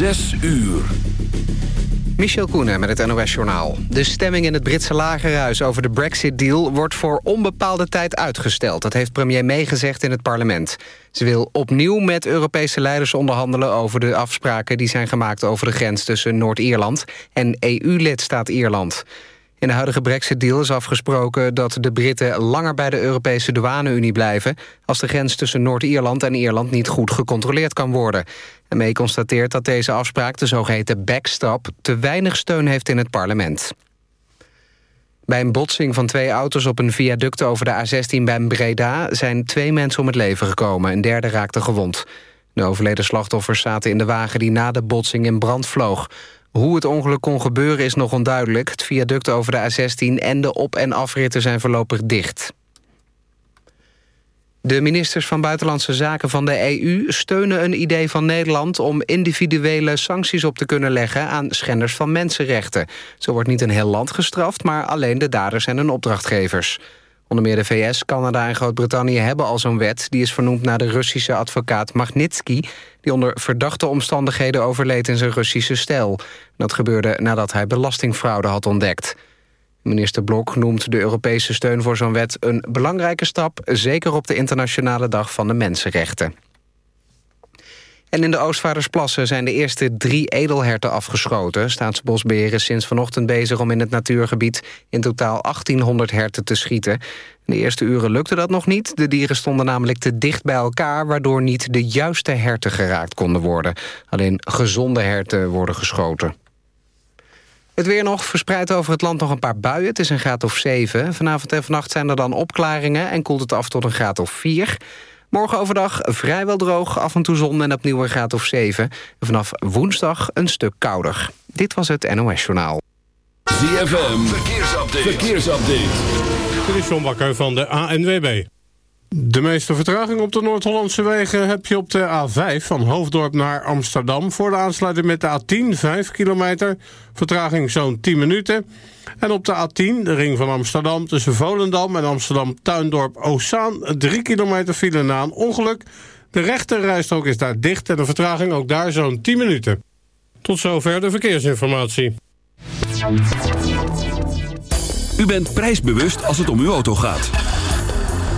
Zes uur. Michel Koenen met het NOS-journaal. De stemming in het Britse lagerhuis over de Brexit-deal... wordt voor onbepaalde tijd uitgesteld. Dat heeft premier May gezegd in het parlement. Ze wil opnieuw met Europese leiders onderhandelen... over de afspraken die zijn gemaakt over de grens tussen Noord-Ierland... en EU-lidstaat Ierland. In de huidige Brexit-deal is afgesproken dat de Britten langer bij de Europese douane-Unie blijven... als de grens tussen Noord-Ierland en Ierland niet goed gecontroleerd kan worden. Mee constateert dat deze afspraak, de zogeheten backstop... te weinig steun heeft in het parlement. Bij een botsing van twee auto's op een viaduct over de A16 bij Breda... zijn twee mensen om het leven gekomen, een derde raakte gewond. De overleden slachtoffers zaten in de wagen die na de botsing in brand vloog. Hoe het ongeluk kon gebeuren is nog onduidelijk. Het viaduct over de A16 en de op- en afritten zijn voorlopig dicht. De ministers van Buitenlandse Zaken van de EU steunen een idee van Nederland... om individuele sancties op te kunnen leggen aan schenders van mensenrechten. Zo wordt niet een heel land gestraft, maar alleen de daders en hun opdrachtgevers. Onder meer de VS, Canada en Groot-Brittannië hebben al zo'n wet. Die is vernoemd naar de Russische advocaat Magnitsky... die onder verdachte omstandigheden overleed in zijn Russische stijl. Dat gebeurde nadat hij belastingfraude had ontdekt. Minister Blok noemt de Europese steun voor zo'n wet een belangrijke stap... zeker op de Internationale Dag van de Mensenrechten. En in de Oostvaardersplassen zijn de eerste drie edelherten afgeschoten. Staatsbosbeheer is sinds vanochtend bezig om in het natuurgebied... in totaal 1800 herten te schieten. In de eerste uren lukte dat nog niet. De dieren stonden namelijk te dicht bij elkaar... waardoor niet de juiste herten geraakt konden worden. Alleen gezonde herten worden geschoten. Het weer nog, verspreid over het land nog een paar buien. Het is een graad of 7. Vanavond en vannacht zijn er dan opklaringen... en koelt het af tot een graad of 4. Morgen overdag vrijwel droog, af en toe zon en opnieuw een graad of 7. Vanaf woensdag een stuk kouder. Dit was het NOS Journaal. ZFM, verkeersupdate. verkeersupdate. Dit is John Bakker van de ANWB. De meeste vertraging op de Noord-Hollandse wegen heb je op de A5 van Hoofddorp naar Amsterdam. Voor de aansluiting met de A10, 5 kilometer. Vertraging zo'n 10 minuten. En op de A10, de ring van Amsterdam, tussen Volendam en Amsterdam-Tuindorp-Oostzaan... 3 kilometer file na een ongeluk. De rechterrijstrook is daar dicht en de vertraging ook daar zo'n 10 minuten. Tot zover de verkeersinformatie. U bent prijsbewust als het om uw auto gaat.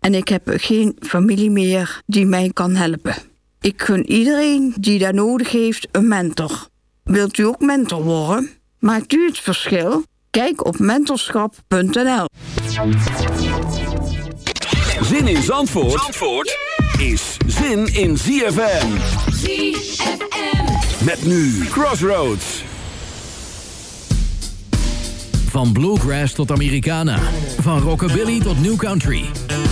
en ik heb geen familie meer die mij kan helpen. Ik gun iedereen die daar nodig heeft een mentor. Wilt u ook mentor worden? Maakt u het verschil? Kijk op mentorschap.nl. Zin in Zandvoort, Zandvoort is zin in ZFM. ZFM. Met nu Crossroads. Van bluegrass tot Americana. Van rockabilly tot new country.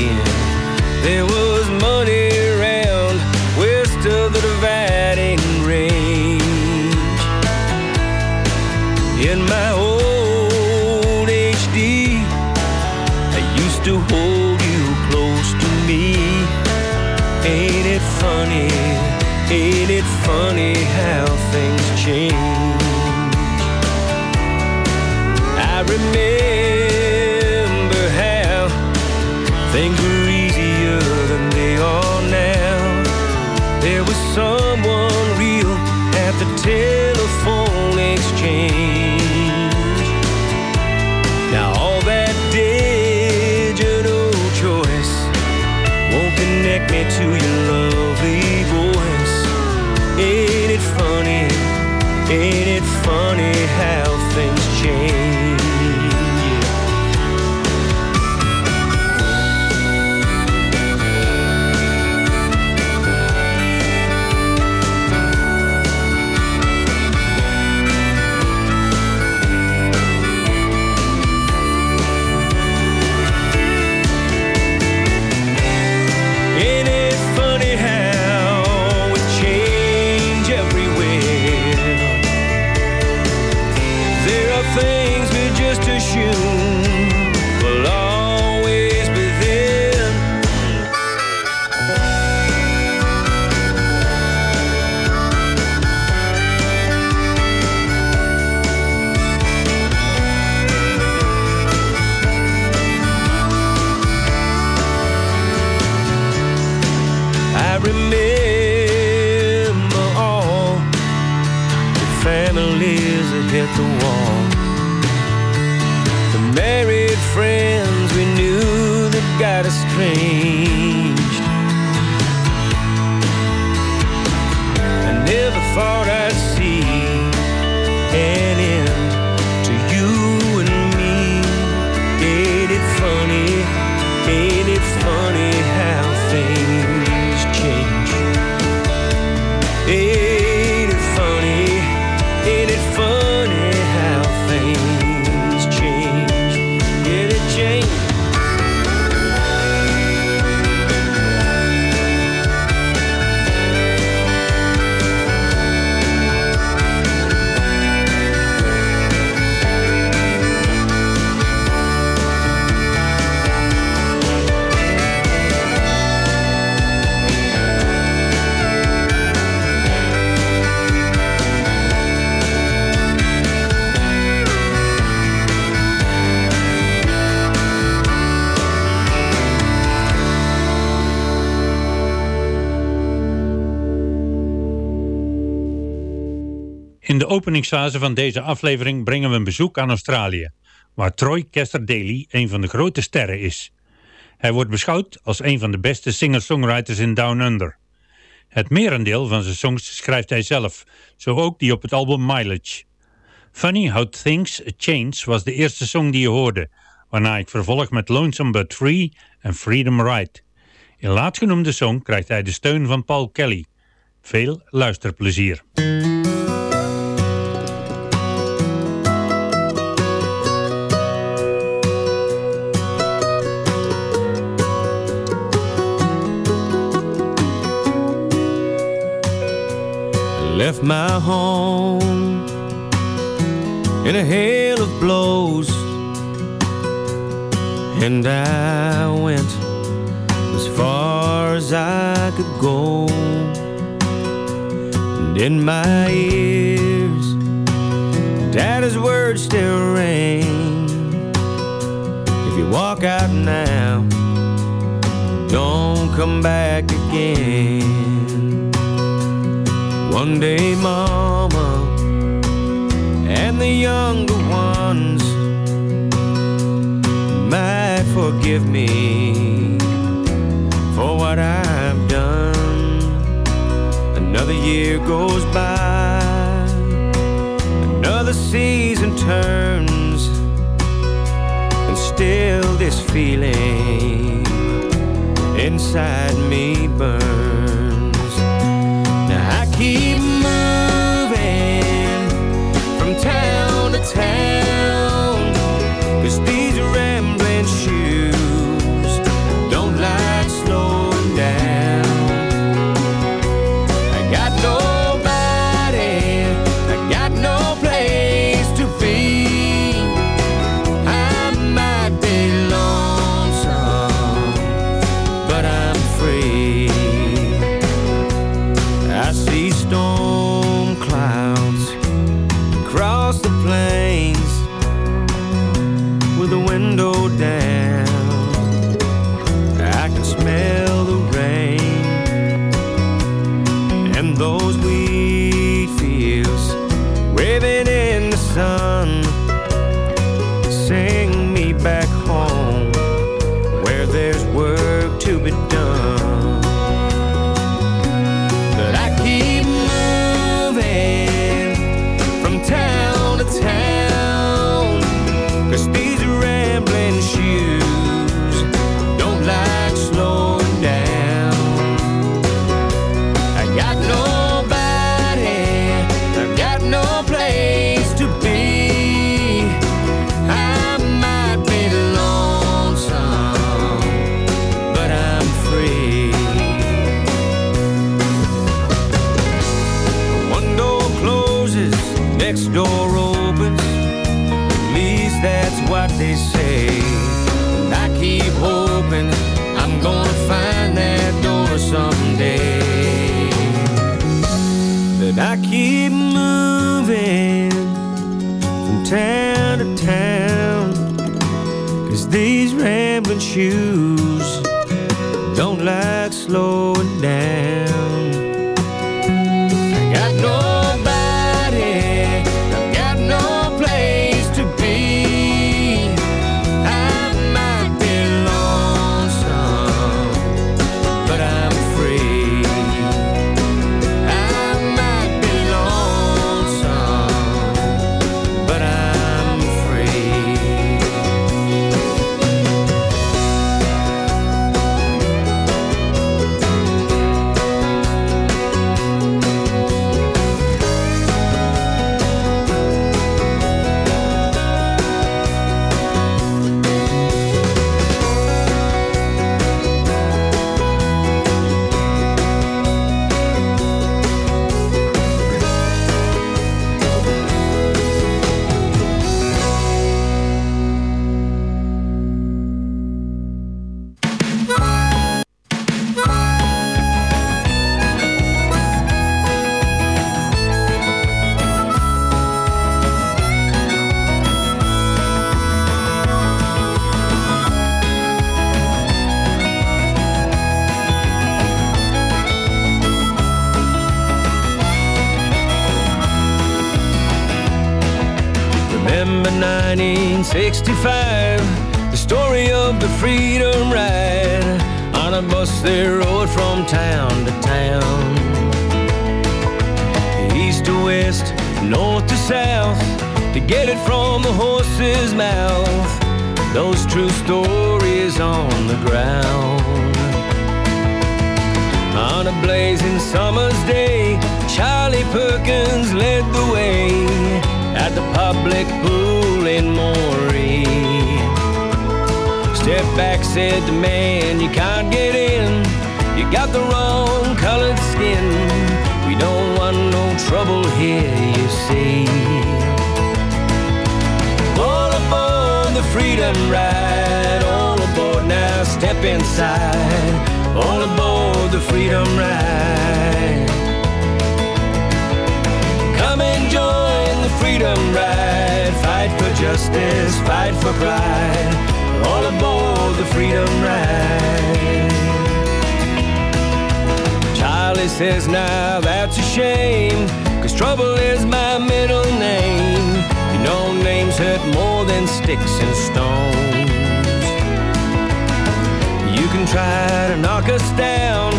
Again. There was money around west of the dividing range. In my old HD, I used to hold you close to me. Ain't it funny? Ain't it funny things were easier than they are now. There was someone real at the telephone openingsfase van deze aflevering brengen we een bezoek aan Australië, waar Troy Kester Daly een van de grote sterren is. Hij wordt beschouwd als een van de beste singer-songwriters in Down Under. Het merendeel van zijn songs schrijft hij zelf, zo ook die op het album Mileage. Funny How Things Change was de eerste song die je hoorde, waarna ik vervolg met Lonesome But Free en Freedom Ride. In laatstgenoemde song krijgt hij de steun van Paul Kelly. Veel luisterplezier. My home in a hail of blows, and I went as far as I could go. And in my ears, Daddy's words still ring. If you walk out now, don't come back again. One day, Mama and the younger ones might forgive me for what I've done. Another year goes by, another season turns, and still this feeling inside me burns. Remember 1965, the story of the freedom ride. On a bus they rode from town to town. East to west, north to south, to get it from the horse's mouth. Those true stories on the ground. On a blazing summer's day, Charlie Perkins led the way public pool in Moree. Step back, said the man, you can't get in. You got the wrong colored skin. We don't want no trouble here, you see. All aboard the freedom ride, all aboard now, step inside. All aboard the freedom ride. Freedom ride. Fight for justice, fight for pride. All aboard the freedom ride. Charlie says, now that's a shame. Cause trouble is my middle name. You know, names hurt more than sticks and stones. You can try to knock us down,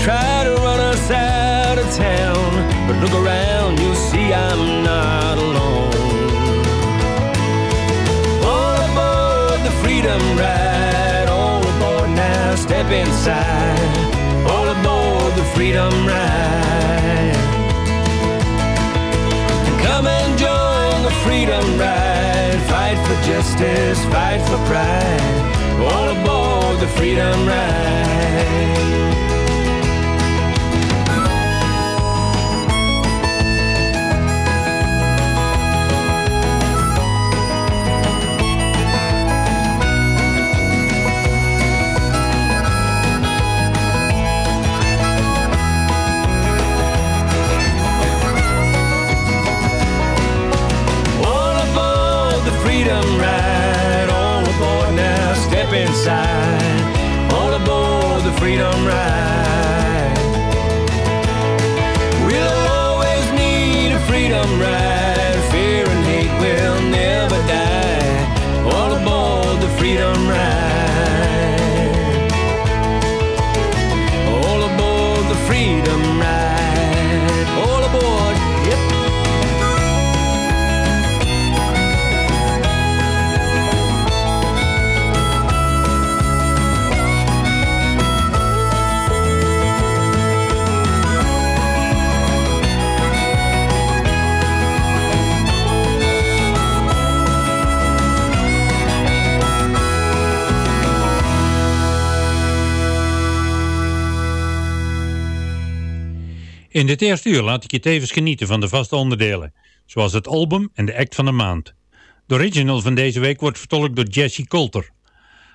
try to run us out of town. But look around, you'll see I'm not freedom ride, all aboard now, step inside. All aboard the freedom ride. Come and join the freedom ride. Fight for justice, fight for pride. All aboard the freedom ride. Inside. All aboard the freedom ride. In dit eerste uur laat ik je tevens genieten van de vaste onderdelen, zoals het album en de act van de maand. De original van deze week wordt vertolkt door Jesse Coulter.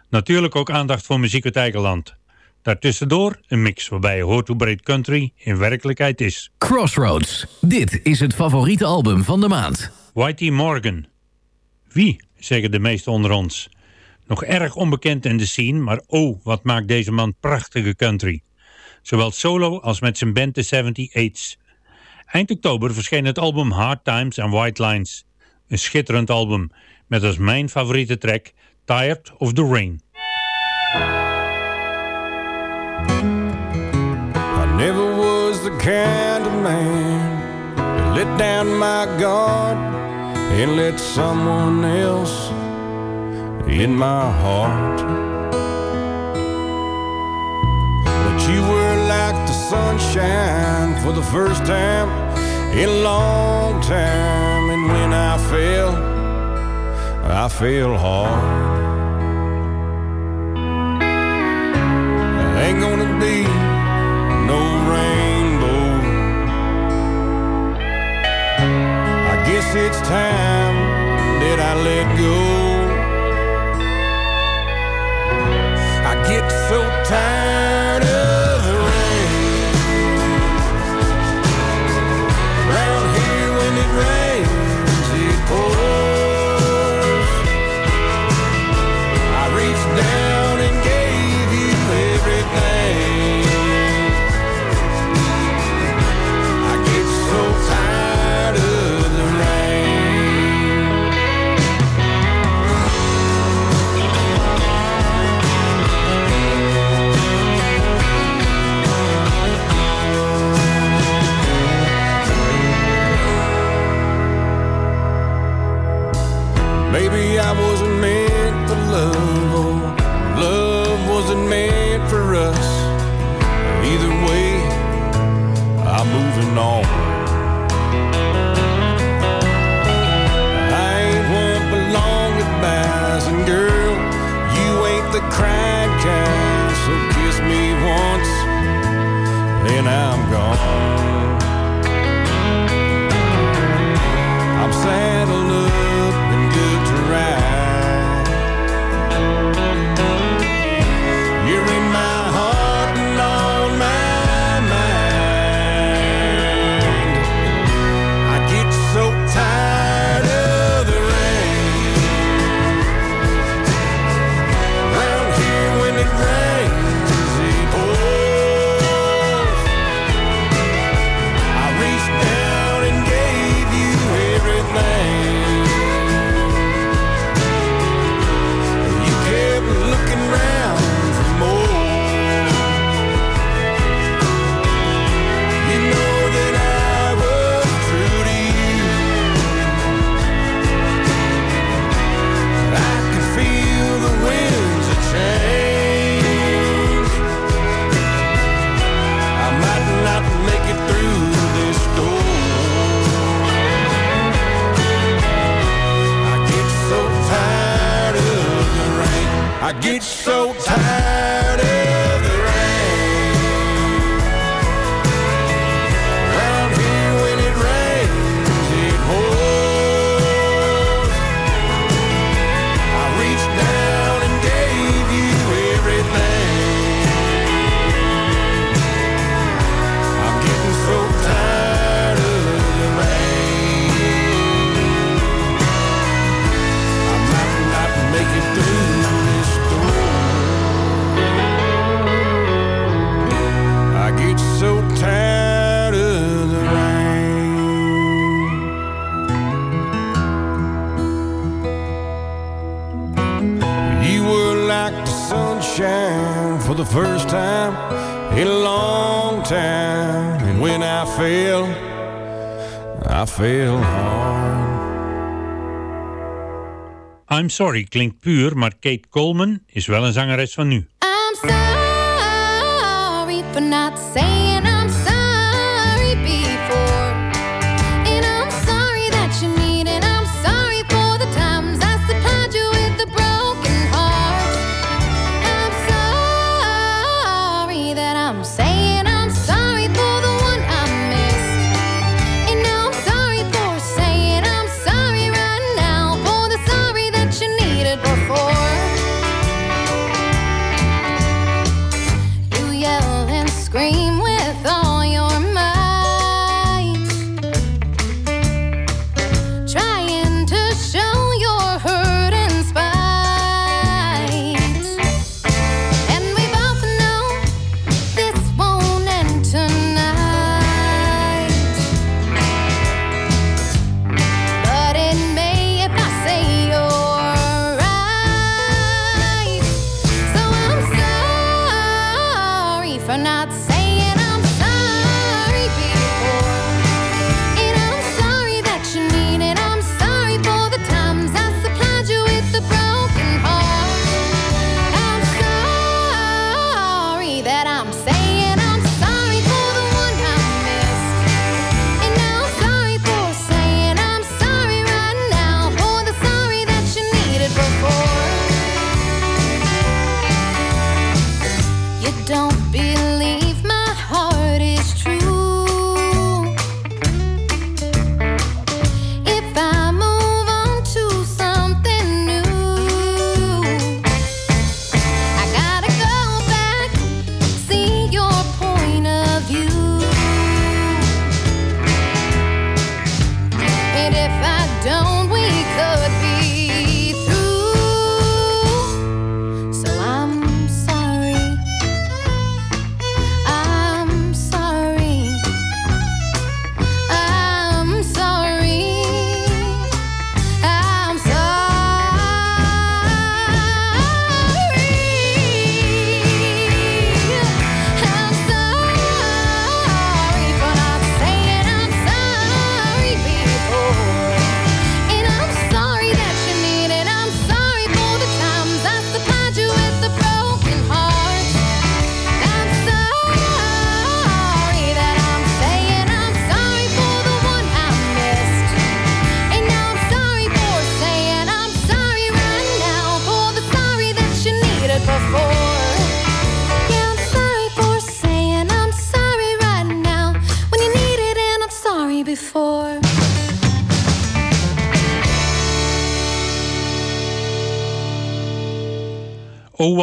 Natuurlijk ook aandacht voor muziek uit eigen land. Daartussendoor een mix waarbij je hoort hoe breed country in werkelijkheid is. Crossroads. Dit is het favoriete album van de maand. Whitey Morgan. Wie, zeggen de meesten onder ons. Nog erg onbekend in de scene, maar oh, wat maakt deze man prachtige country. Zowel solo als met zijn band The 78's. Eind oktober verscheen het album Hard Times and White Lines. Een schitterend album, met als mijn favoriete track Tired of the Rain. I never was the kind of man to let down my guard and let someone else in my heart. But you sunshine for the first time in a long time, and when I fell, I fell hard. Ain't gonna be no rainbow. I guess it's time that I let go. I get so tired on. I'm Sorry klinkt puur, maar Kate Coleman is wel een zangeres van nu. I'm sorry for not saying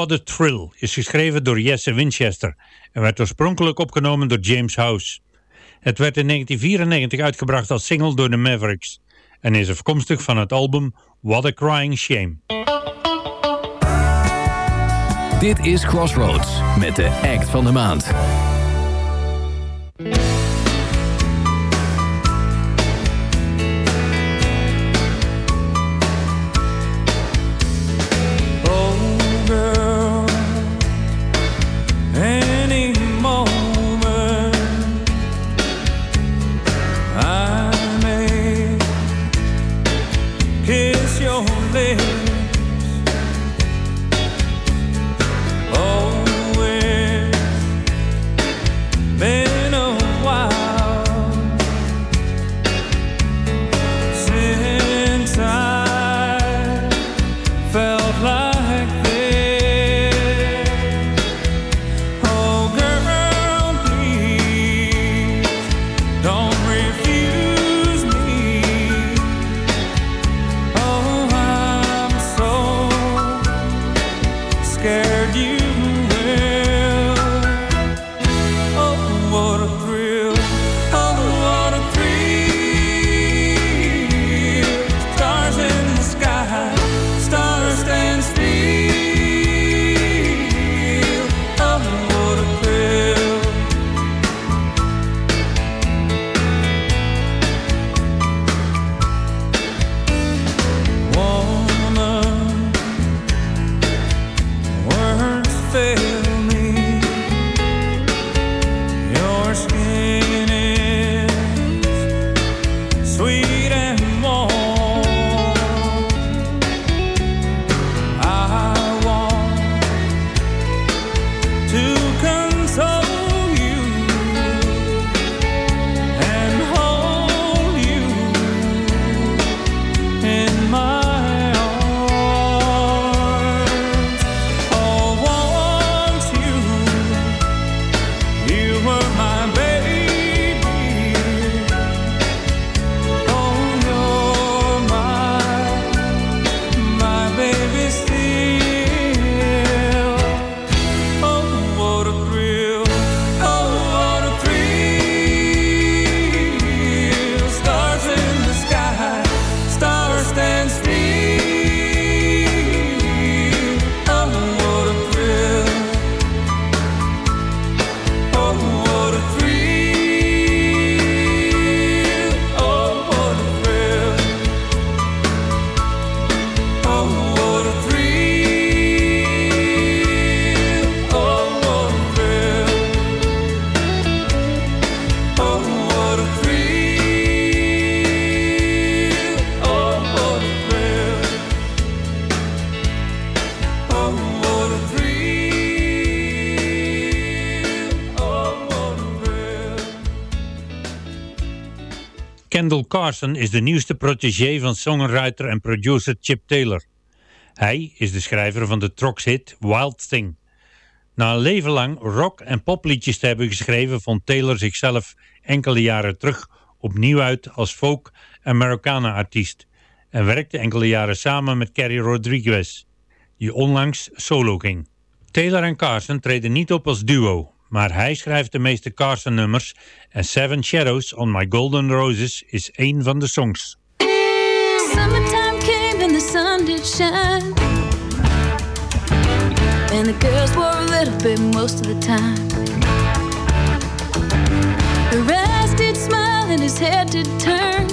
What a Thrill is geschreven door Jesse Winchester en werd oorspronkelijk opgenomen door James House. Het werd in 1994 uitgebracht als single door de Mavericks en is afkomstig van het album What a Crying Shame. Dit is Crossroads met de act van de maand. Kendall Carson is de nieuwste protégé van songwriter en producer Chip Taylor. Hij is de schrijver van de Trox-hit Wild Thing. Na een leven lang rock- en popliedjes te hebben geschreven... vond Taylor zichzelf enkele jaren terug opnieuw uit als folk- Americana-artiest... en werkte enkele jaren samen met Carrie Rodriguez, die onlangs solo ging. Taylor en Carson treden niet op als duo... maar hij schrijft de meeste Carson-nummers... en Seven Shadows on My Golden Roses is één van de songs. Summertime came and the sun did shine. And the girls wore a little bit most of the time. Her eyes did smile and his head did turn.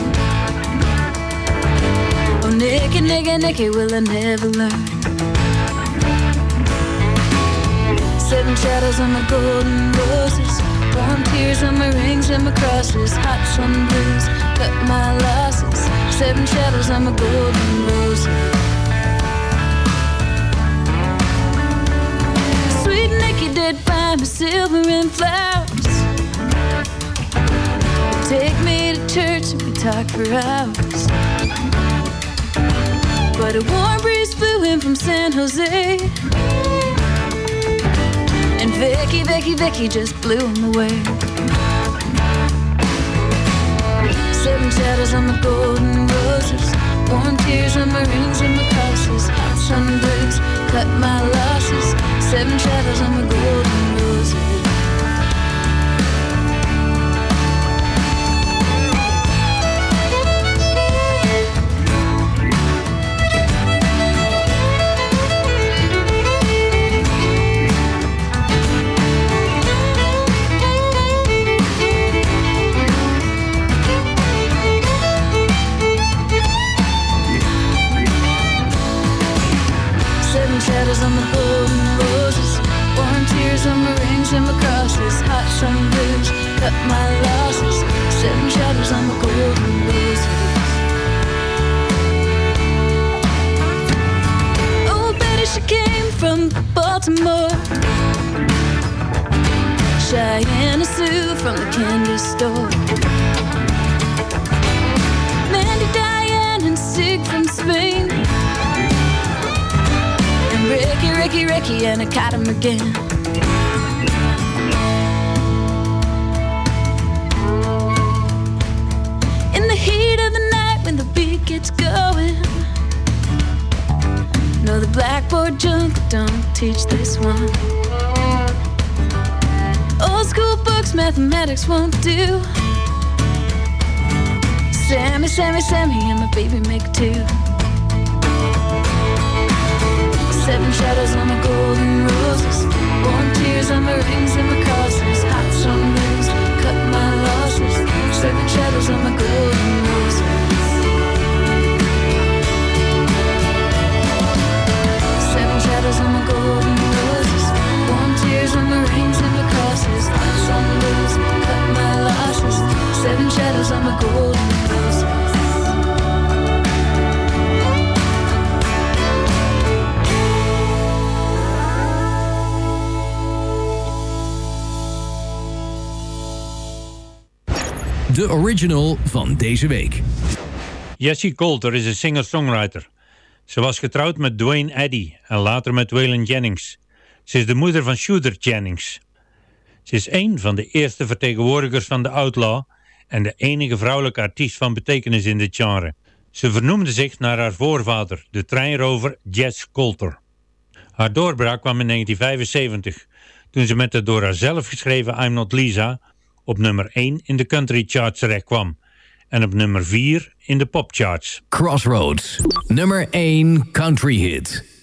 Oh, Nicky, Nicky, Nicky, will I never learn? Seven shadows on my golden roses. Warm tears on my rings and my crosses. Hot sun breeze, cut my losses. Seven shadows on my golden roses. Sweet Nicky did find me silver and flowers. Take me to church and we talk for hours. But a warm breeze blew in from San Jose. Vicky, Vicky, Vicky just blew him away. Seven shadows on the golden roses. Warm tears on my rings and my crosses. Sun breeze cut my losses. Seven shadows on my golden Ricky, and I caught him again. In the heat of the night when the beat gets going. No, the blackboard junk don't teach this one. Old school books, mathematics won't do. Sammy, Sammy, Sammy, and my baby make two. Seven shadows on my golden roses. Warm tears on my rings and my crosses. Hot sun rays cut my losses. Seven shadows on my golden roses. Seven shadows on my golden roses. Warm tears on my rings and my crosses. Hot sun rays cut my losses. Seven shadows on my golden roses. De original van deze week. Jessie Coulter is een singer-songwriter. Ze was getrouwd met Dwayne Eddy en later met Waylon Jennings. Ze is de moeder van Shooter Jennings. Ze is een van de eerste vertegenwoordigers van de outlaw en de enige vrouwelijke artiest van betekenis in dit genre. Ze vernoemde zich naar haar voorvader, de treinrover Jess Coulter. Haar doorbraak kwam in 1975, toen ze met de door haarzelf geschreven I'm Not Lisa op nummer 1 in de country charts terecht kwam en op nummer 4 in de popcharts. Crossroads, nummer 1 country hit.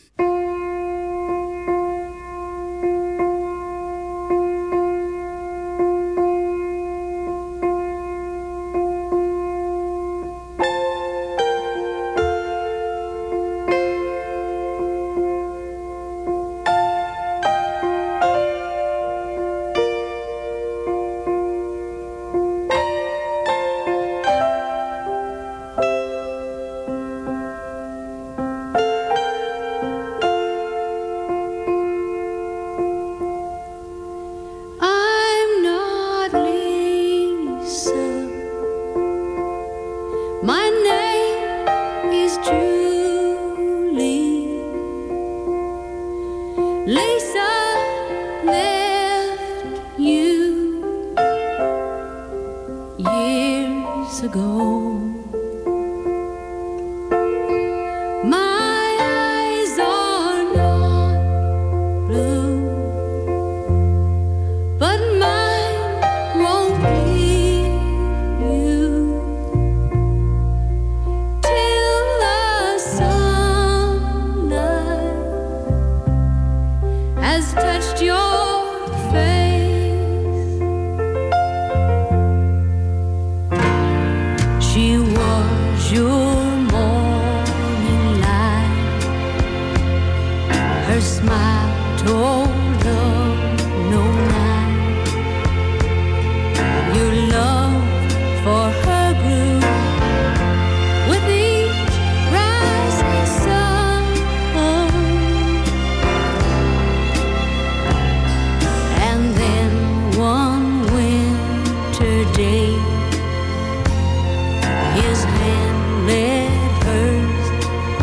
His hand led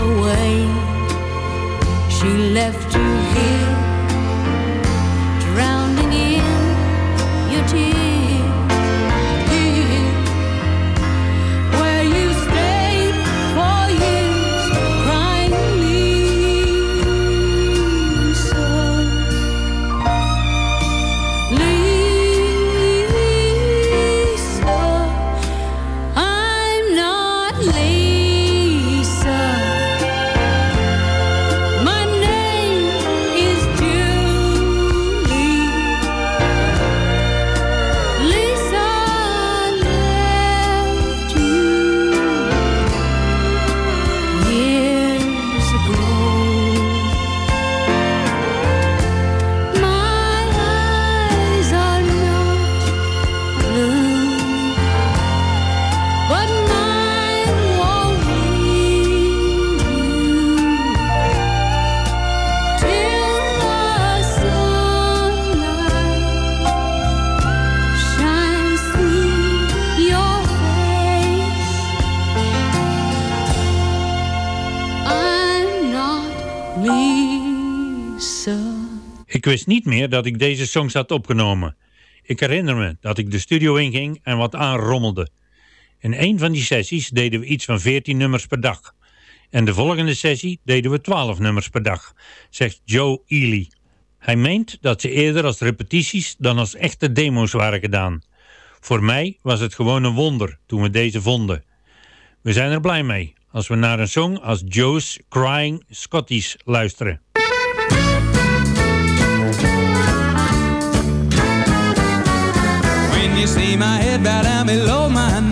away. She left you wist niet meer dat ik deze songs had opgenomen. Ik herinner me dat ik de studio inging en wat aanrommelde. In een van die sessies deden we iets van 14 nummers per dag. En de volgende sessie deden we 12 nummers per dag, zegt Joe Ely. Hij meent dat ze eerder als repetities dan als echte demo's waren gedaan. Voor mij was het gewoon een wonder toen we deze vonden. We zijn er blij mee als we naar een song als Joe's Crying Scotties luisteren. Bow down below my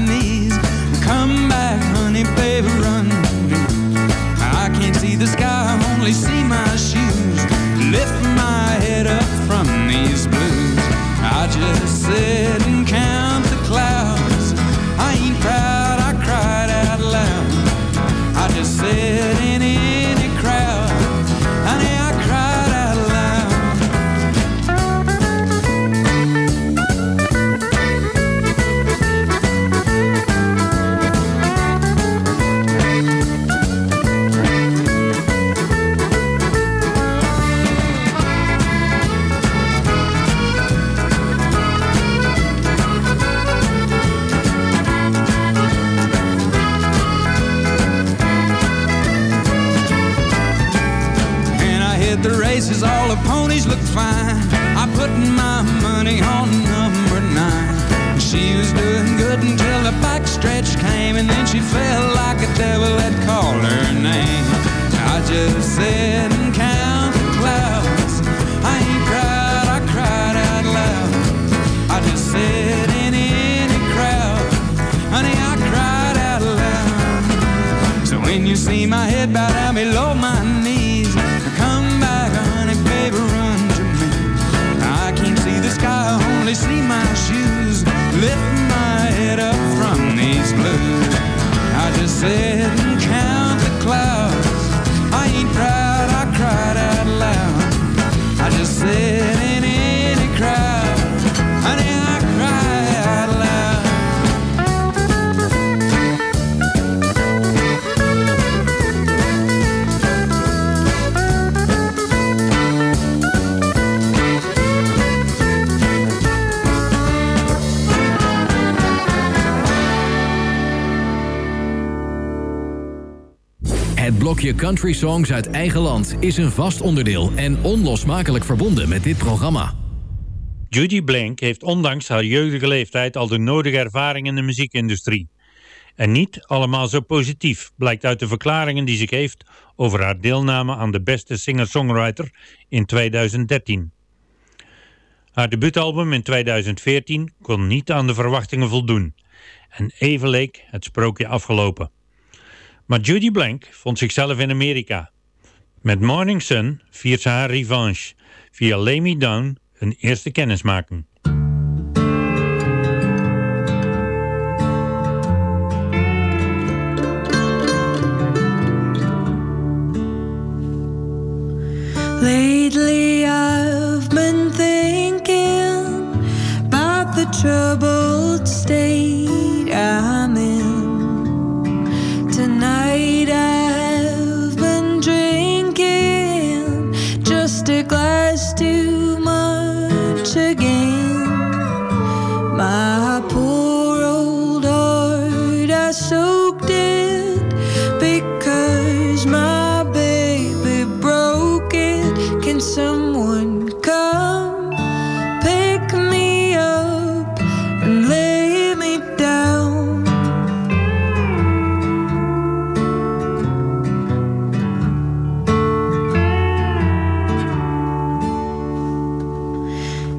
Blokje Country Songs uit eigen land is een vast onderdeel en onlosmakelijk verbonden met dit programma. Judy Blank heeft ondanks haar jeugdige leeftijd al de nodige ervaring in de muziekindustrie. En niet allemaal zo positief, blijkt uit de verklaringen die ze geeft over haar deelname aan de beste singer-songwriter in 2013. Haar debuutalbum in 2014 kon niet aan de verwachtingen voldoen. En even leek het sprookje afgelopen. Maar Judy Blank vond zichzelf in Amerika. Met Morning Sun viert ze haar revanche via Lay Me Down een eerste kennismaking. Lately, I've been thinking about the troubled state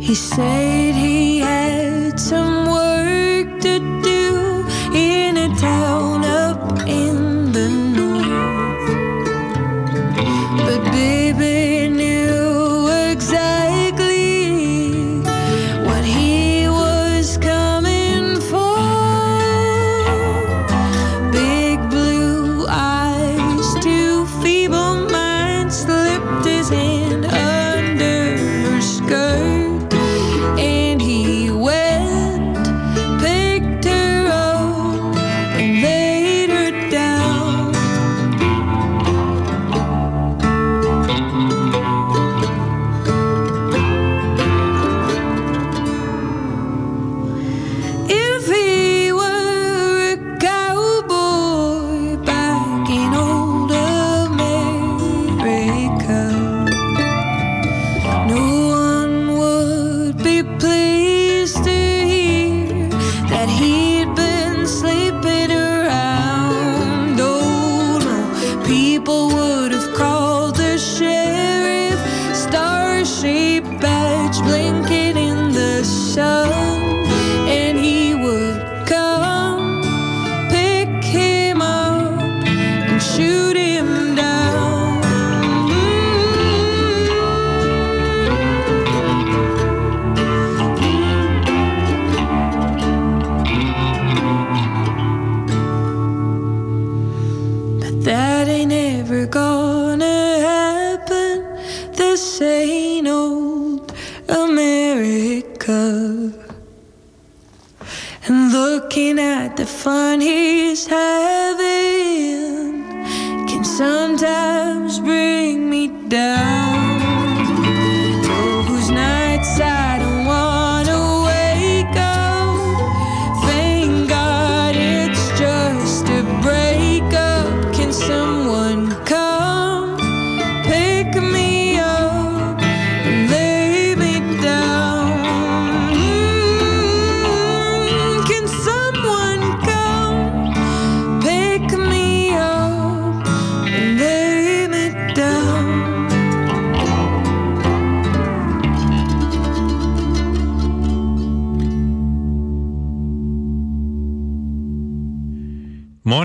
He said he had some work heaven can sometimes bring me down.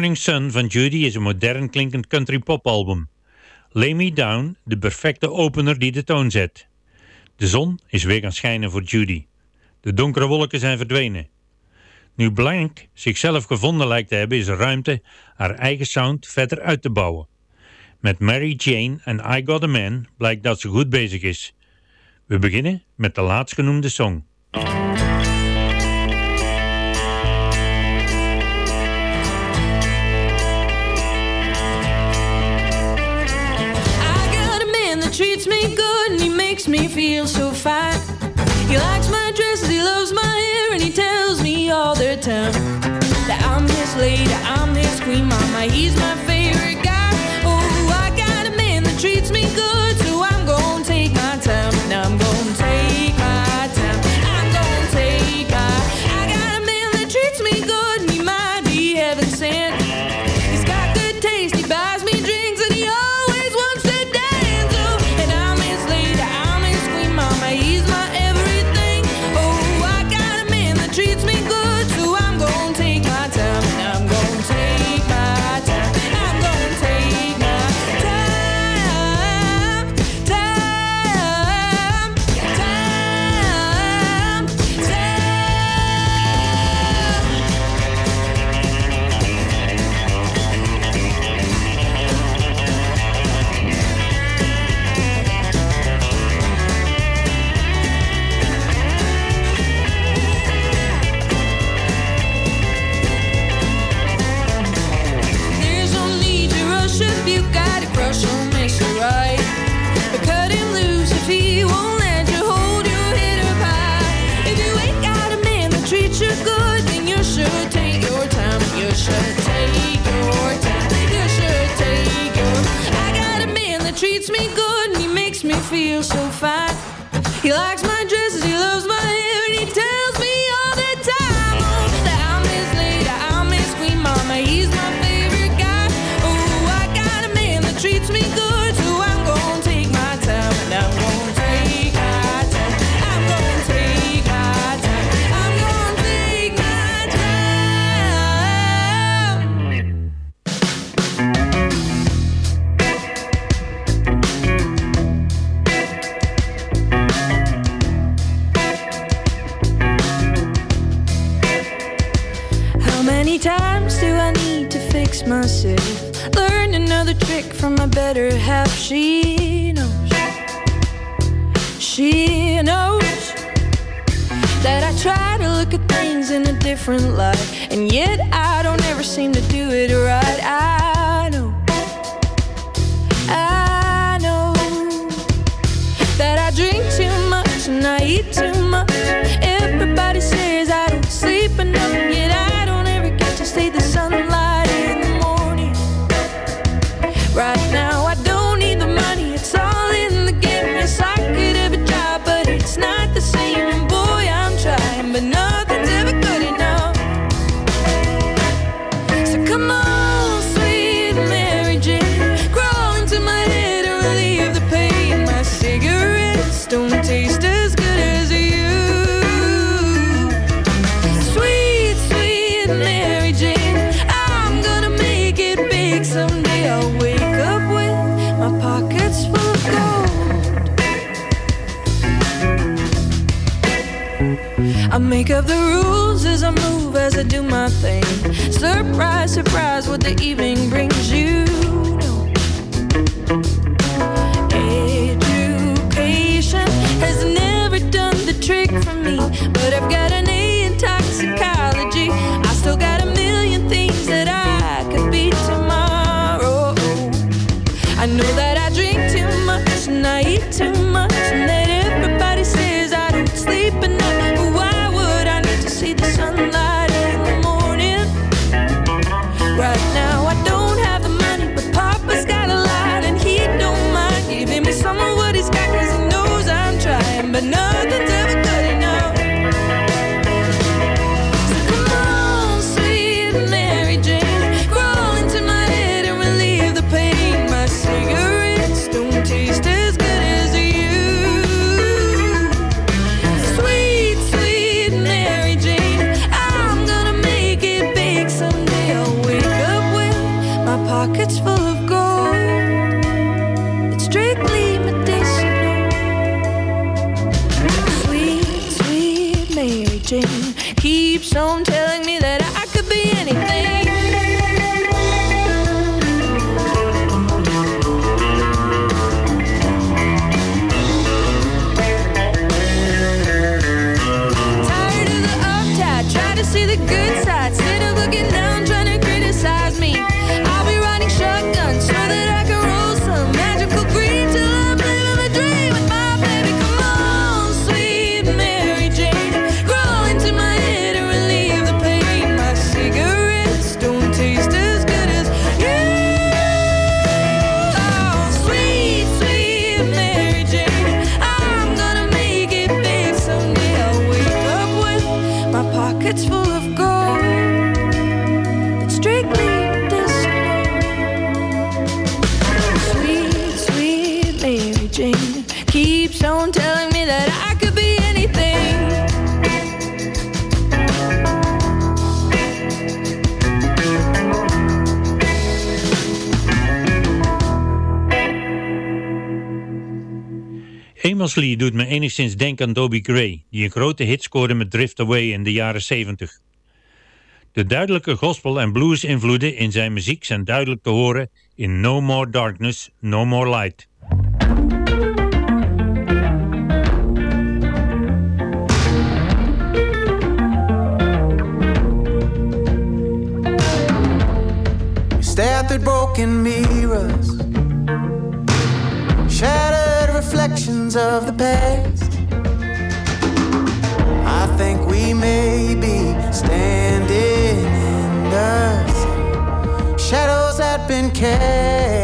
Morning Sun van Judy is een modern klinkend country popalbum. Lay Me Down, de perfecte opener die de toon zet. De zon is weer gaan schijnen voor Judy. De donkere wolken zijn verdwenen. Nu Blank zichzelf gevonden lijkt te hebben, is er ruimte haar eigen sound verder uit te bouwen. Met Mary Jane en I Got A Man blijkt dat ze goed bezig is. We beginnen met de laatstgenoemde song. feel so fine. He likes my dresses, he loves my hair, and he tells me all the time that I'm his lady, I'm his queen, mama. He's my favorite. make up the rules as I move, as I do my thing. Surprise, surprise, what the evening brings you. Education has never done the trick for me, but I've got. enigszins denk aan Dobie Gray, die een grote hit scoorde met Drift Away in de jaren 70. De duidelijke gospel- en blues-invloeden in zijn muziek zijn duidelijk te horen in No More Darkness, No More Light. Broken mirrors reflections of the past. I think we may be standing in the shadows that been cast.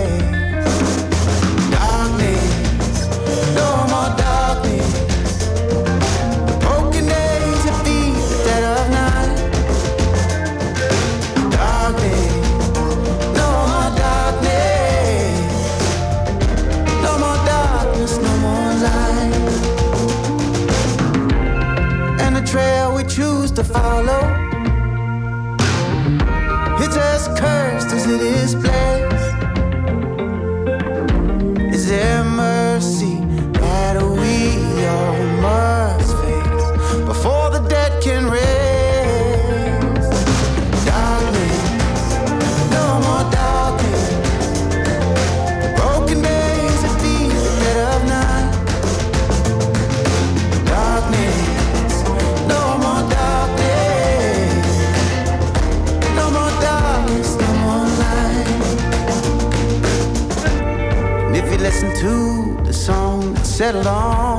alone.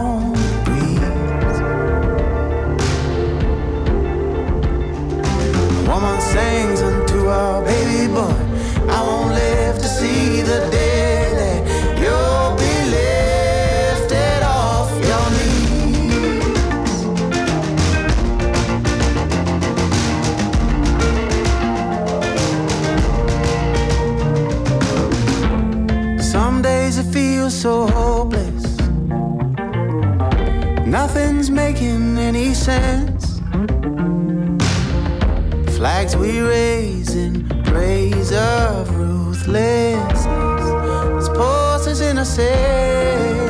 Nothing's making any sense. Flags we raise in praise of ruthlessness. This pulse is innocent.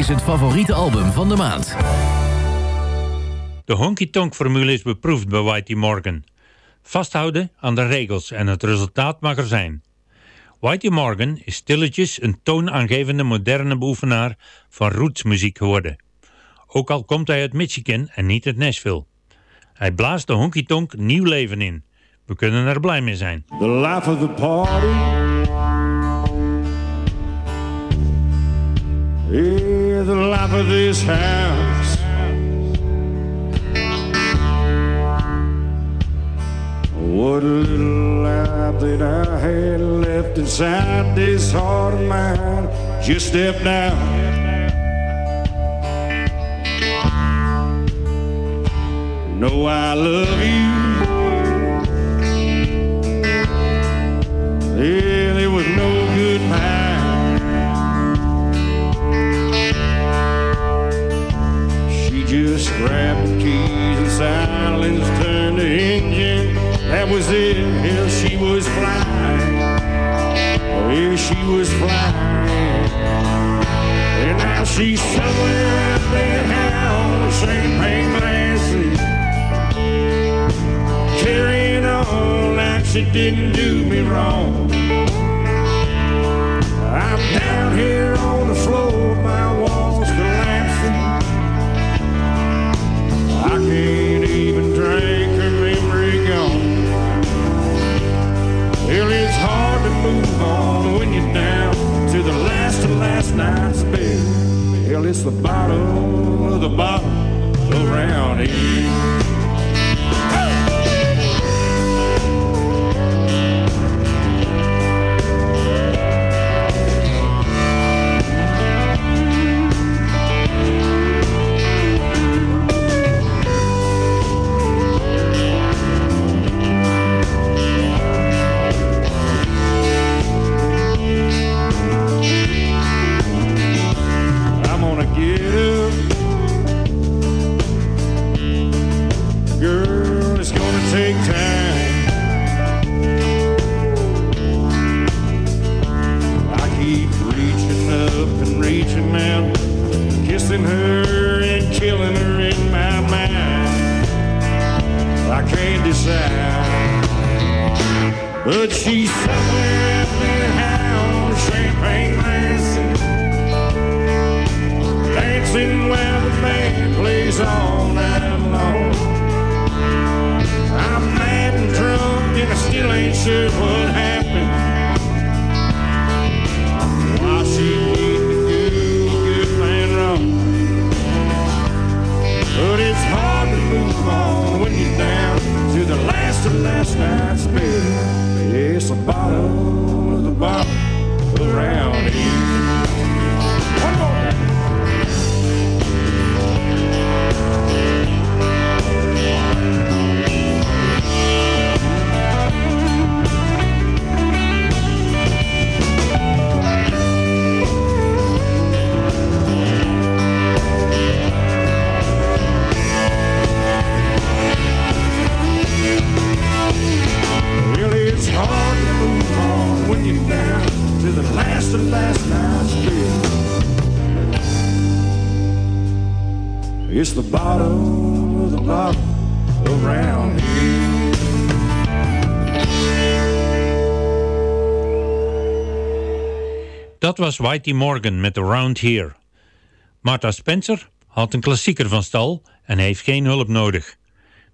Is het favoriete album van de maand. De honky-tonk-formule is beproefd bij Whitey Morgan. Vasthouden aan de regels en het resultaat mag er zijn. Whitey Morgan is stilletjes een toonaangevende moderne beoefenaar van rootsmuziek geworden. Ook al komt hij uit Michigan en niet uit Nashville. Hij blaast de honky-tonk nieuw leven in. We kunnen er blij mee zijn. The life of the party. Yeah, the life of this house. What little life that I had left inside this heart of mine just stepped out. Know I love you. Yeah, there was no was it. Yeah, she was flying. Yeah, she was flying. And now she's somewhere out there now champagne glasses. Carrying on like she didn't do me wrong. I'm down here Hell, it's the bottom of the bottom around here. Was Whitey Morgan met Around Here. Martha Spencer had een klassieker van stal en heeft geen hulp nodig.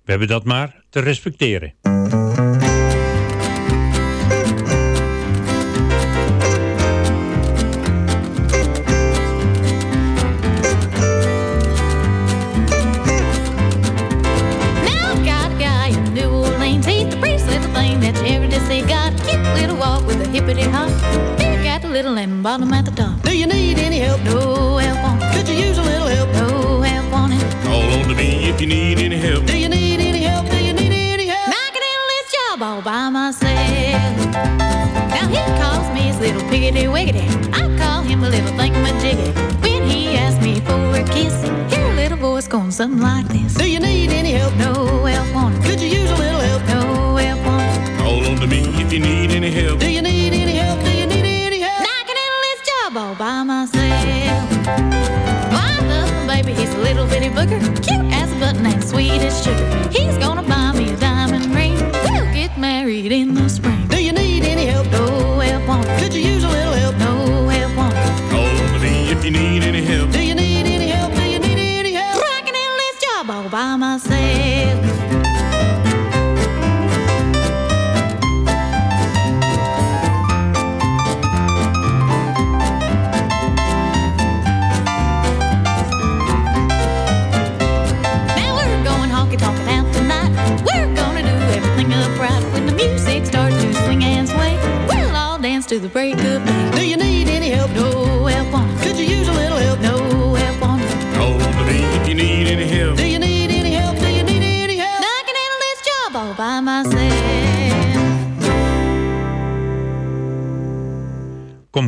We hebben dat maar te respecteren. Bottom at the top. Do you need any help? No help on it. Could you use a little help? No help on it. Call on to me if you need any help. Do you need any help? Do you need any help? I can handle this job all by myself. Now he calls me his little piggity wiggity. I call him a little thingamajiggy. When he asks me for a kiss, hear a little voice going something like this. Do you need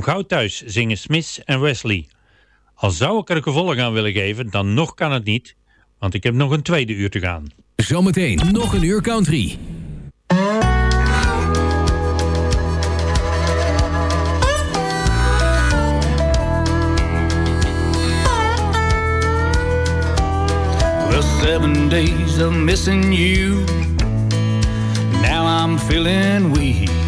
gauw thuis, zingen Smith en Wesley. Al zou ik er gevolg aan willen geven, dan nog kan het niet, want ik heb nog een tweede uur te gaan. Zometeen nog een uur country. Well, seven days of missing you. Now I'm feeling weak.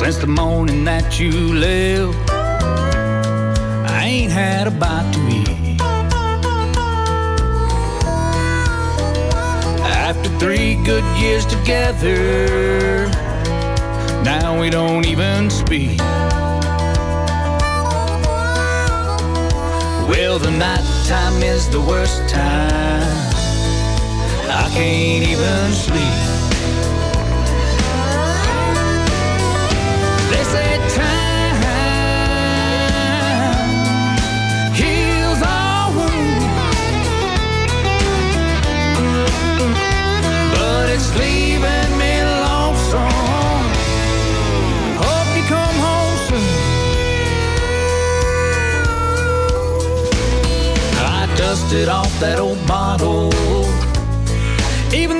Since the morning that you left, I ain't had a bite to eat. After three good years together, now we don't even speak. Well, the night time is the worst time. I can't even sleep. Dusted off that old bottle, even